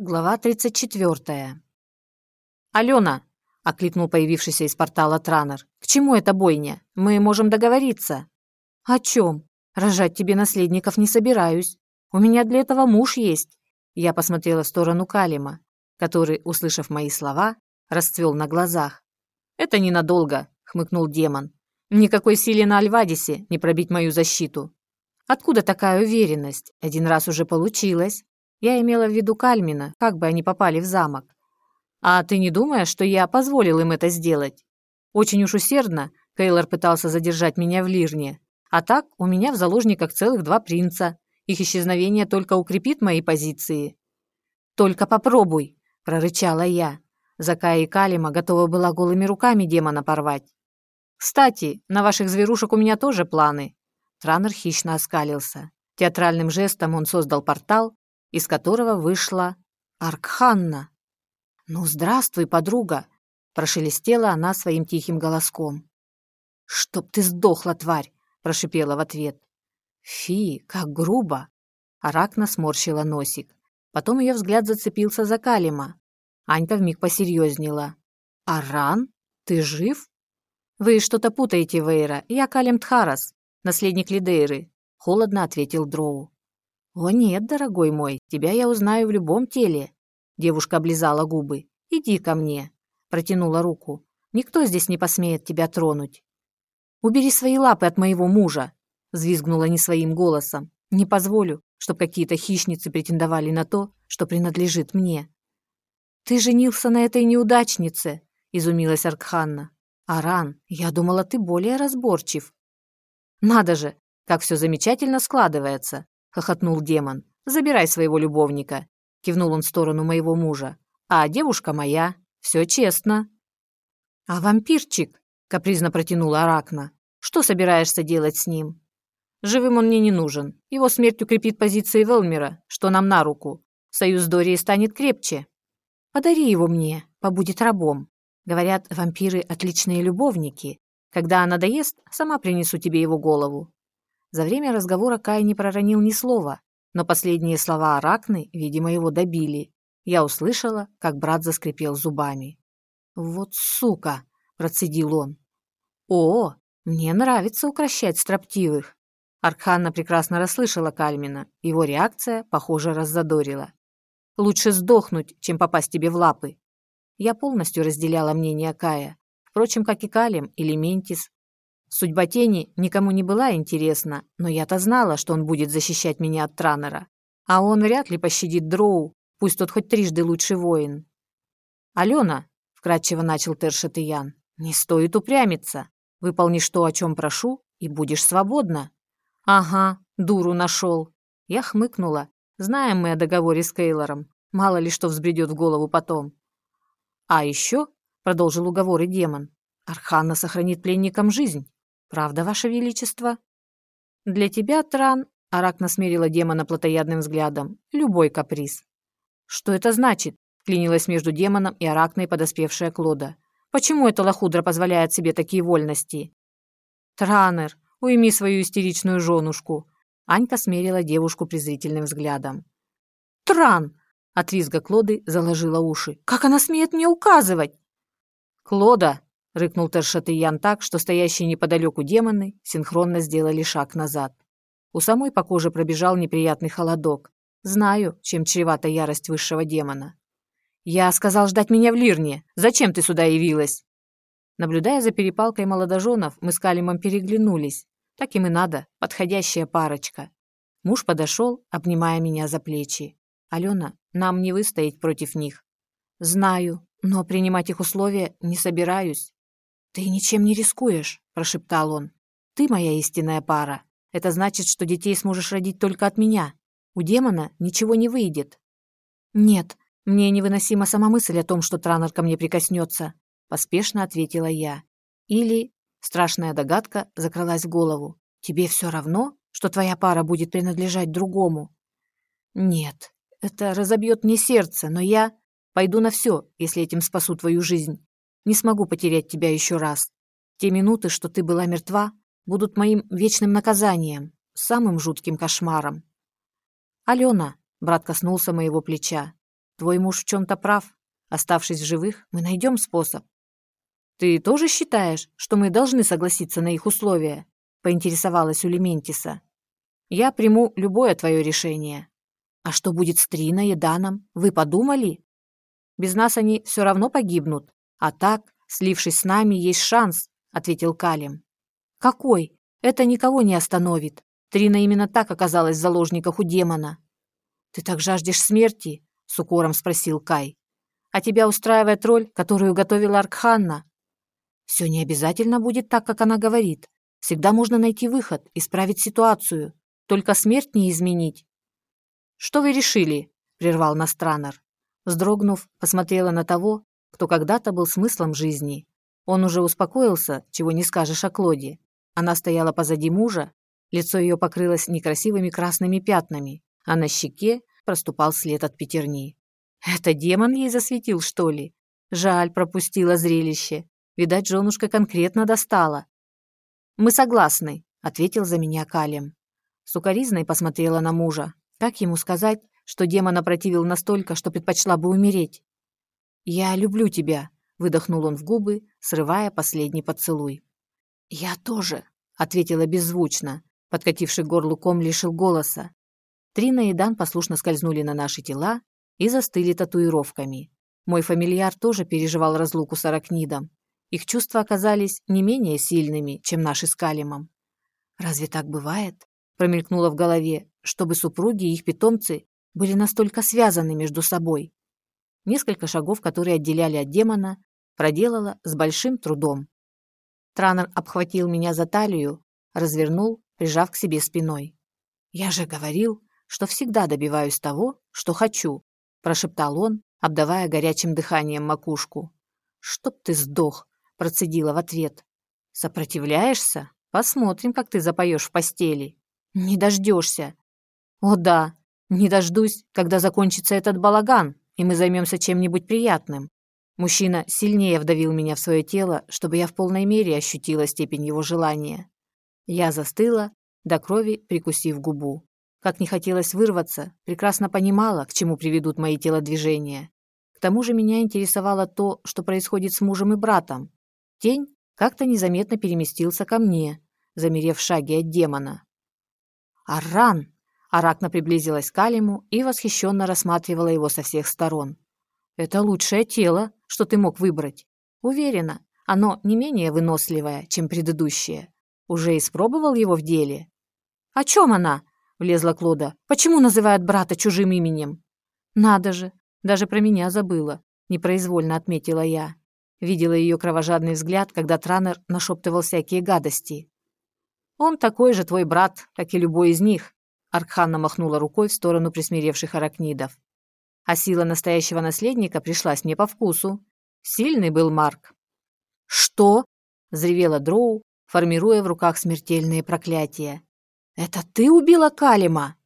Глава 34. «Алена!» — окликнул появившийся из портала Транер. «К чему эта бойня? Мы можем договориться». «О чем? Рожать тебе наследников не собираюсь. У меня для этого муж есть». Я посмотрела в сторону Калима, который, услышав мои слова, расцвел на глазах. «Это ненадолго», — хмыкнул демон. «Никакой силе на Альвадисе не пробить мою защиту». «Откуда такая уверенность? Один раз уже получилось». Я имела в виду Кальмина, как бы они попали в замок. А ты не думаешь, что я позволил им это сделать? Очень уж усердно Кейлор пытался задержать меня в Лирне. А так у меня в заложниках целых два принца. Их исчезновение только укрепит мои позиции. «Только попробуй», — прорычала я. Закая и Калима готова была голыми руками демона порвать. «Кстати, на ваших зверушек у меня тоже планы». Транер хищно оскалился. Театральным жестом он создал портал, из которого вышла Аркханна. «Ну, здравствуй, подруга!» – прошелестела она своим тихим голоском. «Чтоб ты сдохла, тварь!» – прошипела в ответ. «Фи, как грубо!» Аракна сморщила носик. Потом ее взгляд зацепился за Калима. Анька вмиг посерьезнела. «Аран? Ты жив?» «Вы что-то путаете, Вейра. Я Калим Тхарас, наследник Лидейры», — холодно ответил Дроу. «О нет, дорогой мой, тебя я узнаю в любом теле». Девушка облизала губы. «Иди ко мне», — протянула руку. «Никто здесь не посмеет тебя тронуть». «Убери свои лапы от моего мужа», — взвизгнула не своим голосом. «Не позволю, чтобы какие-то хищницы претендовали на то, что принадлежит мне». «Ты женился на этой неудачнице», — изумилась Аркханна. «Аран, я думала, ты более разборчив». «Надо же, как все замечательно складывается», — хохотнул демон. «Забирай своего любовника», — кивнул он в сторону моего мужа. «А девушка моя. Все честно». «А вампирчик?» — капризно протянула Аракна. «Что собираешься делать с ним?» «Живым он мне не нужен. Его смерть укрепит позиции Велмера, что нам на руку. Союз с Дорией станет крепче. Подари его мне, побудет рабом. Говорят, вампиры — отличные любовники. Когда она доест, сама принесу тебе его голову. За время разговора Кай не проронил ни слова, но последние слова Аракны, видимо, его добили. Я услышала, как брат заскрипел зубами. «Вот сука!» – процедил он. «О, мне нравится укращать строптивых!» Аркханна прекрасно расслышала Кальмина. Его реакция, похоже, раззадорила. «Лучше сдохнуть, чем попасть тебе в лапы!» Я полностью разделяла мнение Кая. Впрочем, как и Калим или Ментис, Судьба тени никому не была интересна, но я-то знала, что он будет защищать меня от Транера. А он вряд ли пощадит Дроу, пусть тот хоть трижды лучший воин. «Алена», — вкратчиво начал Тершатыян, — «не стоит упрямиться. Выполнишь то, о чем прошу, и будешь свободна». «Ага, дуру нашел». Я хмыкнула. Знаем мы о договоре с Кейлором. Мало ли что взбредет в голову потом. «А еще», — продолжил уговоры демон, — «Арханна сохранит пленникам жизнь. Правда, Ваше Величество? Для тебя, Тран, Арак насмерила демона плотоядным взглядом, любой каприз. Что это значит? Клинилась между демоном и Аракной подоспевшая Клода. Почему эта лохудра позволяет себе такие вольности? Транер, уйми свою истеричную женушку. Анька смерила девушку презрительным взглядом. Тран! От визга Клоды заложила уши. Как она смеет мне указывать? Клода, — рыкнул Тершатыян так, что стоящие неподалеку демоны синхронно сделали шаг назад. У самой по коже пробежал неприятный холодок. Знаю, чем чревата ярость высшего демона. «Я сказал ждать меня в Лирне. Зачем ты сюда явилась?» Наблюдая за перепалкой молодоженов, мы с Калимом переглянулись. Так им и надо, подходящая парочка. Муж подошел, обнимая меня за плечи. «Алена, нам не выстоять против них». «Знаю, но принимать их условия не собираюсь». «Ты ничем не рискуешь», – прошептал он. «Ты моя истинная пара. Это значит, что детей сможешь родить только от меня. У демона ничего не выйдет». «Нет, мне невыносима сама мысль о том, что Транер ко мне прикоснется», – поспешно ответила я. «Или...» – страшная догадка закралась в голову. «Тебе все равно, что твоя пара будет принадлежать другому?» «Нет, это разобьет мне сердце, но я пойду на все, если этим спасу твою жизнь. Не смогу потерять тебя еще раз. Те минуты, что ты была мертва, будут моим вечным наказанием, самым жутким кошмаром. Алена, брат коснулся моего плеча. твой муж в чем-то прав. Оставшись в живых, мы найдем способ. Ты тоже считаешь, что мы должны согласиться на их условия? Поинтересовалась у Лементиса. Я приму любое твое решение. А что будет с Триной и Даном? Вы подумали? Без нас они все равно погибнут. А так, слившись с нами, есть шанс, ответил Калим. Какой? Это никого не остановит. Трина именно так оказалась в заложниках у демона. «Ты так жаждешь смерти?» — с укором спросил Кай. «А тебя устраивает роль, которую готовила Аркханна?» «Все не обязательно будет так, как она говорит. Всегда можно найти выход, исправить ситуацию. Только смерть не изменить». «Что вы решили?» — прервал Настранер. Вздрогнув, посмотрела на того, кто когда-то был смыслом жизни. Он уже успокоился, чего не скажешь о Клоде. Она стояла позади мужа, лицо ее покрылось некрасивыми красными пятнами, а на щеке проступал след от пятерни. Это демон ей засветил, что ли? Жаль, пропустила зрелище. Видать, женушка конкретно достала. «Мы согласны», — ответил за меня Калем. Сукаризной посмотрела на мужа. Как ему сказать, что демон опротивил настолько, что предпочла бы умереть? «Я люблю тебя», — выдохнул он в губы, срывая последний поцелуй. «Я тоже», — ответила беззвучно. Подкативший горлу ком лишил голоса. Трина и Дан послушно скользнули на наши тела и застыли татуировками. Мой фамильяр тоже переживал разлуку с Аракнидом. Их чувства оказались не менее сильными, чем наши с Калимом. «Разве так бывает?» – промелькнуло в голове, чтобы супруги и их питомцы были настолько связаны между собой. Несколько шагов, которые отделяли от демона, проделала с большим трудом. Транер обхватил меня за талию, развернул, прижав к себе спиной. «Я же говорил, что всегда добиваюсь того, что хочу», прошептал он, обдавая горячим дыханием макушку. «Чтоб ты сдох», процедила в ответ. «Сопротивляешься? Посмотрим, как ты запоешь в постели. Не дождешься». «О да, не дождусь, когда закончится этот балаган, и мы займемся чем-нибудь приятным. Мужчина сильнее вдавил меня в свое тело, чтобы я в полной мере ощутила степень его желания. Я застыла, до крови прикусив губу. Как не хотелось вырваться, прекрасно понимала, к чему приведут мои телодвижения. К тому же меня интересовало то, что происходит с мужем и братом. Тень как-то незаметно переместился ко мне, замерев в шаге от демона. «Арран!» Аракна приблизилась к Алиму и восхищенно рассматривала его со всех сторон. «Это лучшее тело, что ты мог выбрать. Уверена, оно не менее выносливое, чем предыдущее. Уже испробовал его в деле?» «О чем она?» — влезла Клода. «Почему называют брата чужим именем?» «Надо же, даже про меня забыла», — непроизвольно отметила я. Видела ее кровожадный взгляд, когда Транер нашептывал всякие гадости. «Он такой же твой брат, как и любой из них», — Аркханна махнула рукой в сторону присмиревших аракнидов. А сила настоящего наследника пришлась мне по вкусу. Сильный был Марк. «Что?» — взревела Дроу, формируя в руках смертельные проклятия. «Это ты убила Калима?»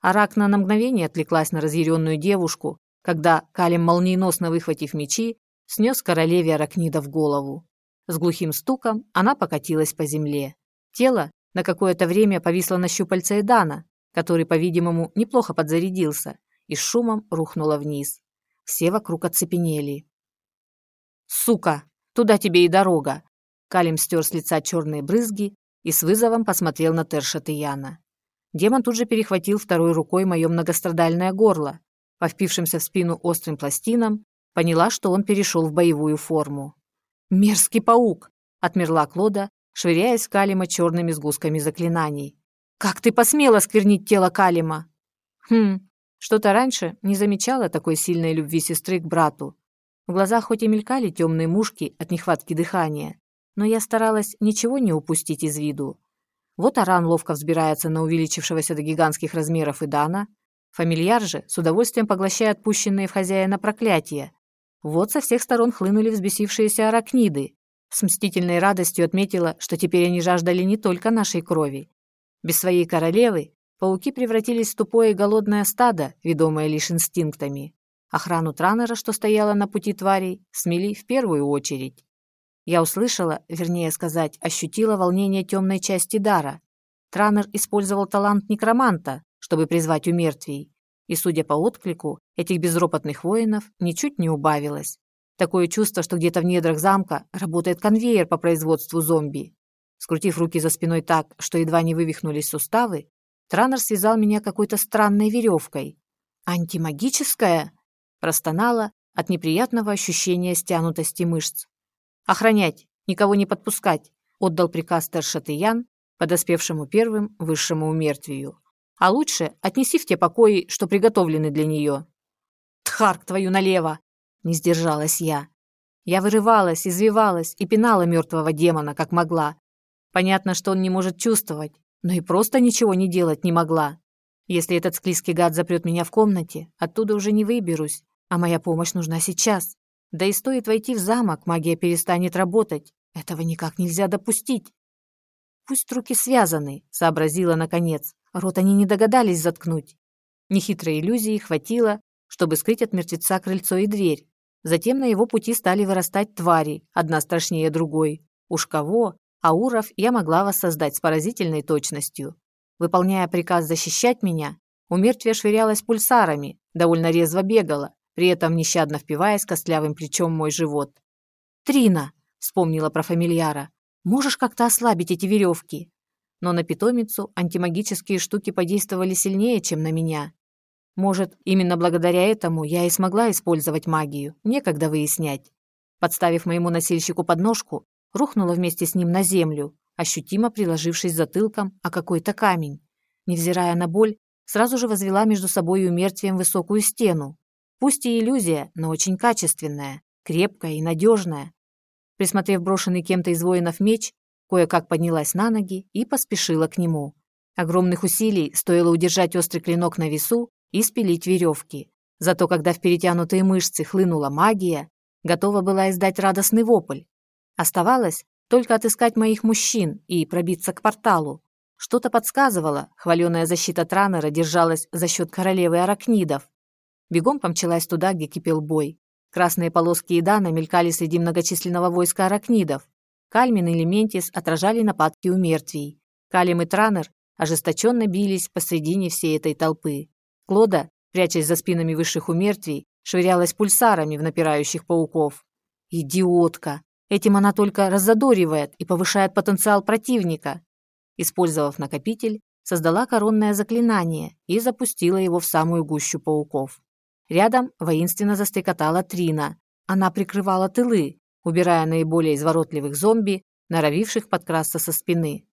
Аракна на мгновение отвлеклась на разъяренную девушку, когда Калим, молниеносно выхватив мечи, снес королеве Аракнида в голову. С глухим стуком она покатилась по земле. Тело на какое-то время повисло на щупальце Эдана, который, по-видимому, неплохо подзарядился, и с шумом рухнуло вниз. Все вокруг оцепенели. «Сука! Туда тебе и дорога!» Калим стер с лица черные брызги и с вызовом посмотрел на Терша Яна. Демон тут же перехватил второй рукой мое многострадальное горло. По впившимся в спину острым пластинам поняла, что он перешел в боевую форму. «Мерзкий паук!» — отмерла Клода, швыряясь Калима черными сгустками заклинаний. «Как ты посмела сквернить тело Калима?» «Хм, что-то раньше не замечала такой сильной любви сестры к брату. В глазах хоть и мелькали темные мушки от нехватки дыхания, но я старалась ничего не упустить из виду. Вот Аран ловко взбирается на увеличившегося до гигантских размеров Идана, фамильяр же с удовольствием поглощает отпущенные в хозяина проклятия. Вот со всех сторон хлынули взбесившиеся аракниды. С мстительной радостью отметила, что теперь они жаждали не только нашей крови. Без своей королевы Пауки превратились в тупое и голодное стадо, ведомое лишь инстинктами. Охрану Транера, что стояла на пути тварей, смели в первую очередь. Я услышала, вернее сказать, ощутила волнение темной части дара. Транер использовал талант некроманта, чтобы призвать умертвий. И, судя по отклику, этих безропотных воинов ничуть не убавилось. Такое чувство, что где-то в недрах замка работает конвейер по производству зомби. Скрутив руки за спиной так, что едва не вывихнулись суставы, Транер связал меня какой-то странной веревкой. «Антимагическая?» – простонала от неприятного ощущения стянутости мышц. «Охранять, никого не подпускать», – отдал приказ Тершатыян, подоспевшему первым высшему умертвию. «А лучше отнеси в те покои, что приготовлены для нее». «Тхарк твою налево!» – не сдержалась я. Я вырывалась, извивалась и пинала мертвого демона, как могла, Понятно, что он не может чувствовать, но и просто ничего не делать не могла. Если этот склизкий гад запрет меня в комнате, оттуда уже не выберусь, а моя помощь нужна сейчас. Да и стоит войти в замок, магия перестанет работать. Этого никак нельзя допустить. Пусть руки связаны, сообразила наконец. Рот они не догадались заткнуть. Нехитрой иллюзии хватило, чтобы скрыть от мертвеца крыльцо и дверь. Затем на его пути стали вырастать твари, одна страшнее другой. Уж кого, Ауров я могла воссоздать с поразительной точностью. Выполняя приказ защищать меня, у мертвия швырялась пульсарами, довольно резво бегала, при этом нещадно впиваясь костлявым плечом мой живот. «Трина!» — вспомнила про фамильяра. «Можешь как-то ослабить эти веревки?» Но на питомицу антимагические штуки подействовали сильнее, чем на меня. Может, именно благодаря этому я и смогла использовать магию, некогда выяснять. Подставив моему носильщику подножку, рухнула вместе с ним на землю, ощутимо приложившись затылком о какой-то камень. Невзирая на боль, сразу же возвела между собой и умертвием высокую стену. Пусть и иллюзия, но очень качественная, крепкая и надежная. Присмотрев брошенный кем-то из воинов меч, кое-как поднялась на ноги и поспешила к нему. Огромных усилий стоило удержать острый клинок на весу и спилить веревки. Зато когда в перетянутые мышцы хлынула магия, готова была издать радостный вопль. Оставалось только отыскать моих мужчин и пробиться к порталу. Что-то подсказывало, хваленая защита Транера держалась за счет королевы аракнидов. Бегом помчалась туда, где кипел бой. Красные полоски Идана мелькали среди многочисленного войска аракнидов. Кальмин и Лементис отражали нападки у мертвей. Калим и Транер ожесточенно бились посредине всей этой толпы. Клода, прячась за спинами высших умертвий, швырялась пульсарами в напирающих пауков. «Идиотка!» Этим она только раззадоривает и повышает потенциал противника. Использовав накопитель, создала коронное заклинание и запустила его в самую гущу пауков. Рядом воинственно застрекотала Трина. Она прикрывала тылы, убирая наиболее изворотливых зомби, норовивших подкрасться со спины.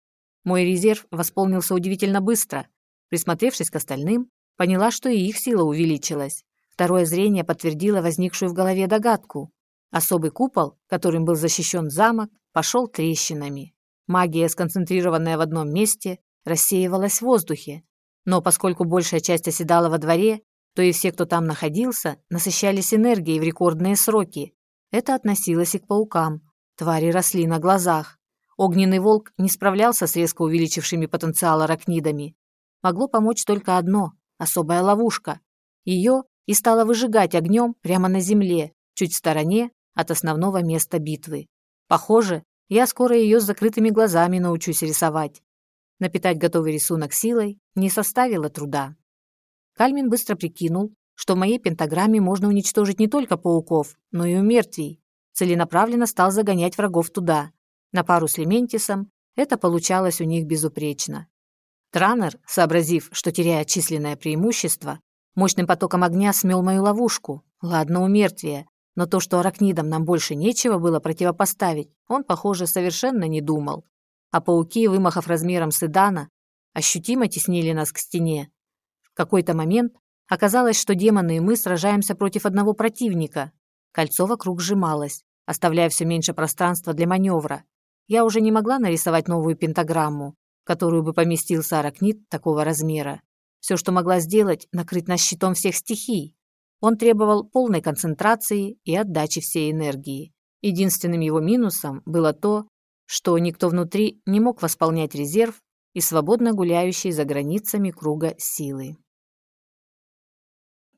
Мой резерв восполнился удивительно быстро. Присмотревшись к остальным, поняла, что и их сила увеличилась. Второе зрение подтвердило возникшую в голове догадку. Особый купол, которым был защищен замок, пошел трещинами. Магия, сконцентрированная в одном месте, рассеивалась в воздухе. Но поскольку большая часть оседала во дворе, то и все, кто там находился, насыщались энергией в рекордные сроки. Это относилось и к паукам. Твари росли на глазах. Огненный волк не справлялся с резко увеличившими потенциал аракнидами. Могло помочь только одно – особая ловушка. Ее и стало выжигать огнем прямо на земле, чуть в стороне от основного места битвы. Похоже, я скоро ее с закрытыми глазами научусь рисовать. Напитать готовый рисунок силой не составило труда. Кальмин быстро прикинул, что в моей пентаграмме можно уничтожить не только пауков, но и умертвий. Целенаправленно стал загонять врагов туда. На пару с Лементисом это получалось у них безупречно. Транер, сообразив, что теряет численное преимущество, мощным потоком огня смел мою ловушку. Ладно, умертвие, но то, что аракнидам нам больше нечего было противопоставить, он, похоже, совершенно не думал. А пауки, вымахав размером с Идана, ощутимо теснили нас к стене. В какой-то момент оказалось, что демоны и мы сражаемся против одного противника. Кольцо вокруг сжималось, оставляя все меньше пространства для маневра. Я уже не могла нарисовать новую пентаграмму, которую бы поместился аракнид такого размера. Все, что могла сделать, накрыть нас щитом всех стихий, он требовал полной концентрации и отдачи всей энергии. Единственным его минусом было то, что никто внутри не мог восполнять резерв и свободно гуляющий за границами круга силы.